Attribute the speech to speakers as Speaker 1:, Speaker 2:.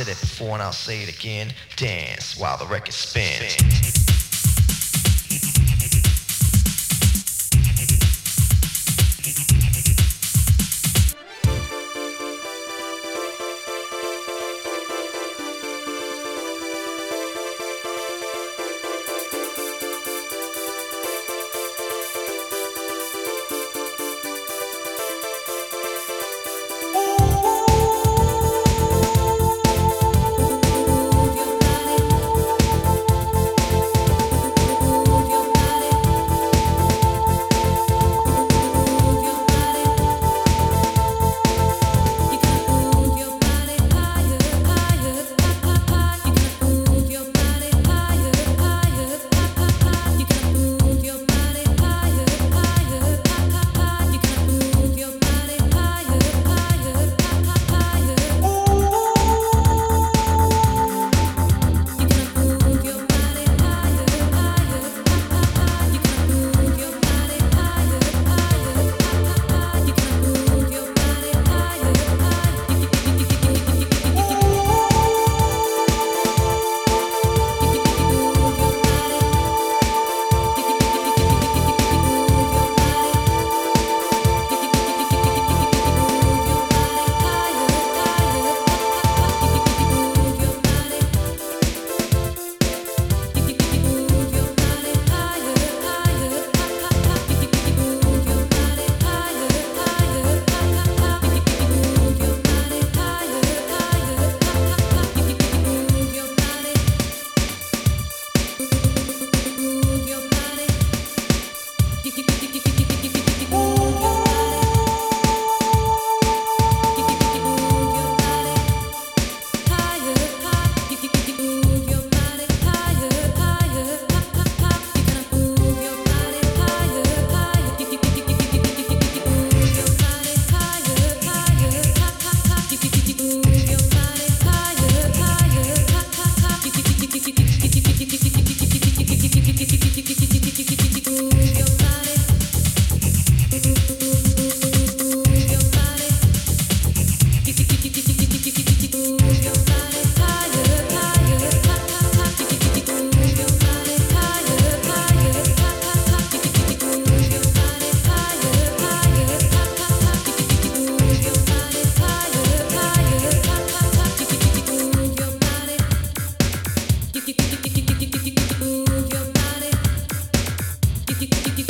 Speaker 1: said it before and I'll say it again. Dance while the record spins. you, you, you